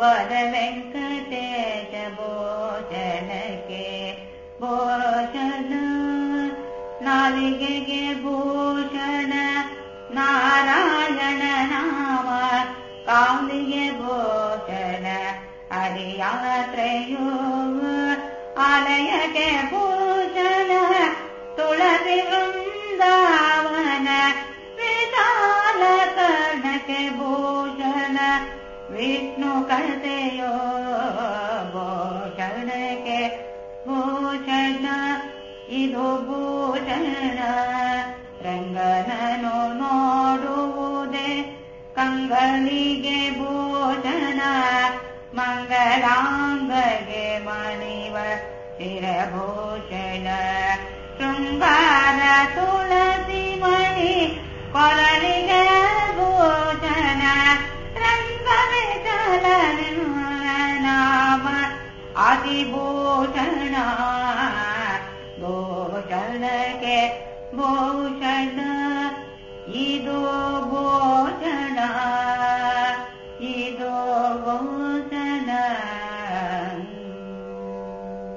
वर वेङ्कटेश भूषणके भूषण नालिगे भूषण नारायण नाम कालिगे भूषण हरियात्रयो आलयके विष्णु कर्तयो भूषणके भूषण इदु भूषण ರಂಗನನು ನೋಡುವುದೇ ಕಂಗಳಿಗೆ ಭೂಷಣ ಮಂಗಲಾಂಗಗೆ ಮಣಿವ ಶಿರಭೂಷಣ ಶೃಂಗಾರ आदि भोचरण के भोचन ई